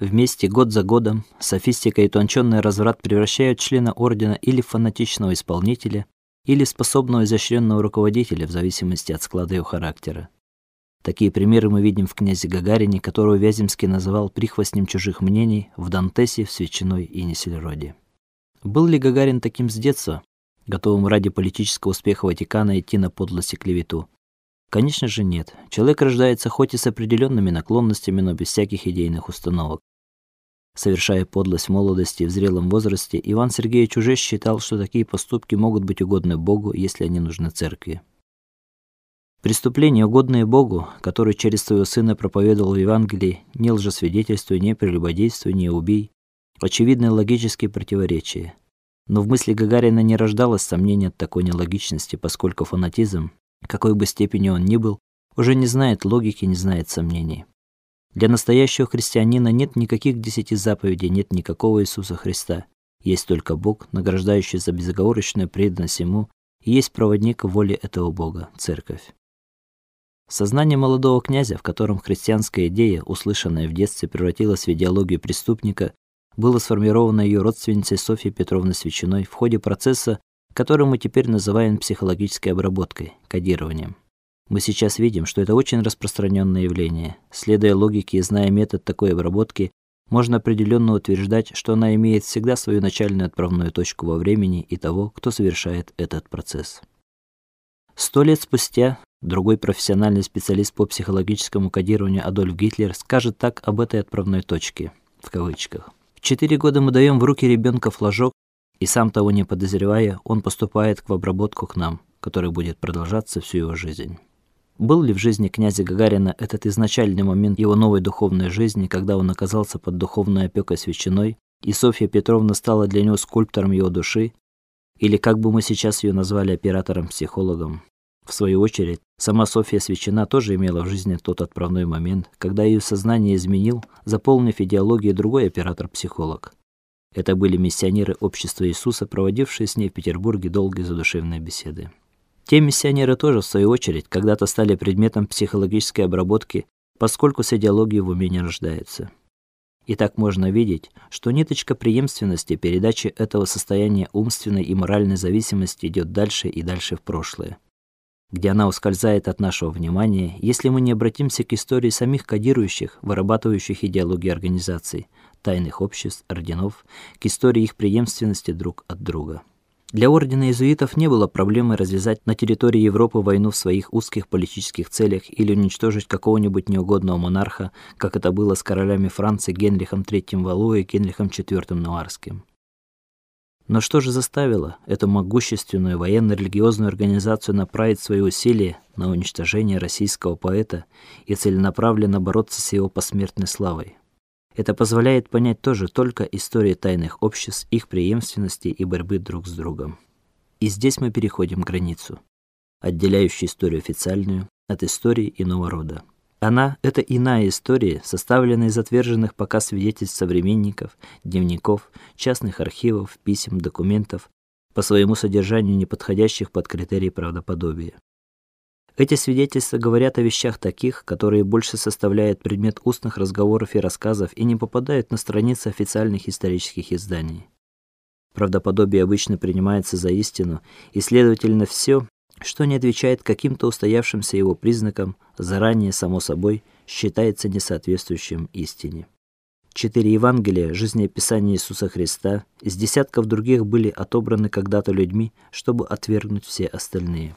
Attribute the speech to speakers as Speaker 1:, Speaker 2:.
Speaker 1: Вместе год за годом софистика и тончённый разврат превращают члена ордена или в фанатичного исполнителя, или способного изощренного руководителя в зависимости от склада его характера. Такие примеры мы видим в князе Гагарине, которого Вяземский называл прихвостнем чужих мнений, в Дантесе, в Свечиной и Несельроде. Был ли Гагарин таким с детства, готовым ради политического успеха Ватикана идти на подлость и клевету? Конечно же, нет. Человек рождается хоть и с определенными наклонностями, но без всяких идейных установок. Совершая подлость в молодости и в зрелом возрасте, Иван Сергеевич уже считал, что такие поступки могут быть угодны Богу, если они нужны церкви. Преступления, угодные Богу, который через своего сына проповедовал в Евангелии, не лжесвидетельствуй, не прелюбодействуй, не убий, очевидные логические противоречия. Но в мысли Гагарина не рождалось сомнения от такой нелогичности, поскольку фанатизм, какой бы степени он ни был, уже не знает логики, не знает сомнений. Для настоящего христианина нет никаких десяти заповедей, нет никакого Иисуса Христа. Есть только Бог, награждающий за безоговорочную преданность ему, и есть проводник воли этого Бога церковь. Сознание молодого князя, в котором христианская идея, услышанная в детстве, превратилась в идеологию преступника, было сформировано ее родственницей Софьей Петровной Свечиной в ходе процесса, который мы теперь называем психологической обработкой, кодированием. Мы сейчас видим, что это очень распространенное явление. Следуя логике и зная метод такой обработки, можно определенно утверждать, что она имеет всегда свою начальную отправную точку во времени и того, кто совершает этот процесс. Сто лет спустя другой профессиональный специалист по психологическому кодированию Адольф Гитлер скажет так об этой отправной точке в кавычках. В четыре года мы даем в руки ребенка флажок, и сам того не подозревая, он поступает в обработку к нам, которая будет продолжаться всю его жизнь. Был ли в жизни князя Гагарина этот изначальный момент его новой духовной жизни, когда он оказался под духовной опекой священной, и Софья Петровна стала для него скульптором его души, или как бы мы сейчас ее назвали оператором-психологом? В свою очередь, сама Софья Свечина тоже имела в жизни тот отправной момент, когда ее сознание изменил, заполнив идеологией другой оператор-психолог. Это были миссионеры общества Иисуса, проводившие с ней в Петербурге долгие задушевные беседы. Те миссионеры тоже, в свою очередь, когда-то стали предметом психологической обработки, поскольку с идеологией в уме не рождается. И так можно видеть, что ниточка преемственности передачи этого состояния умственной и моральной зависимости идет дальше и дальше в прошлое, где она ускользает от нашего внимания, если мы не обратимся к истории самих кодирующих, вырабатывающих идеологии организаций, тайных обществ, орденов, к истории их преемственности друг от друга. Для ордена иезуитов не было проблемы развязать на территории Европы войну в своих узких политических целях или уничтожить какого-нибудь неугодного монарха, как это было с королями Франции Генрихом III Валуа и Генрихом IV Наварским. Но что же заставило эту могущественную военно-религиозную организацию направить свои усилия на уничтожение российского поэта и целенаправленно бороться с его посмертной славой? Это позволяет понять тоже только истории тайных обществ, их преемственности и борьбы друг с другом. И здесь мы переходим границу, отделяющую историю официальную от истории иного рода. Она это иная история, составленная из отверженных пока свидетельств современников, дневников, частных архивов, писем, документов, по своему содержанию не подходящих под критерии правдоподобия. Эти свидетельства говорят о вещах таких, которые больше составляют предмет устных разговоров и рассказов и не попадают на страницы официальных исторических изданий. Правдоподобие обычно принимается за истину, и следовательно все, что не отвечает каким-то устоявшимся его признакам, заранее само собой считается несоответствующим истине. Четыре Евангелия, жизнеописание Иисуса Христа, из десятков других были отобраны когда-то людьми, чтобы отвергнуть все остальные.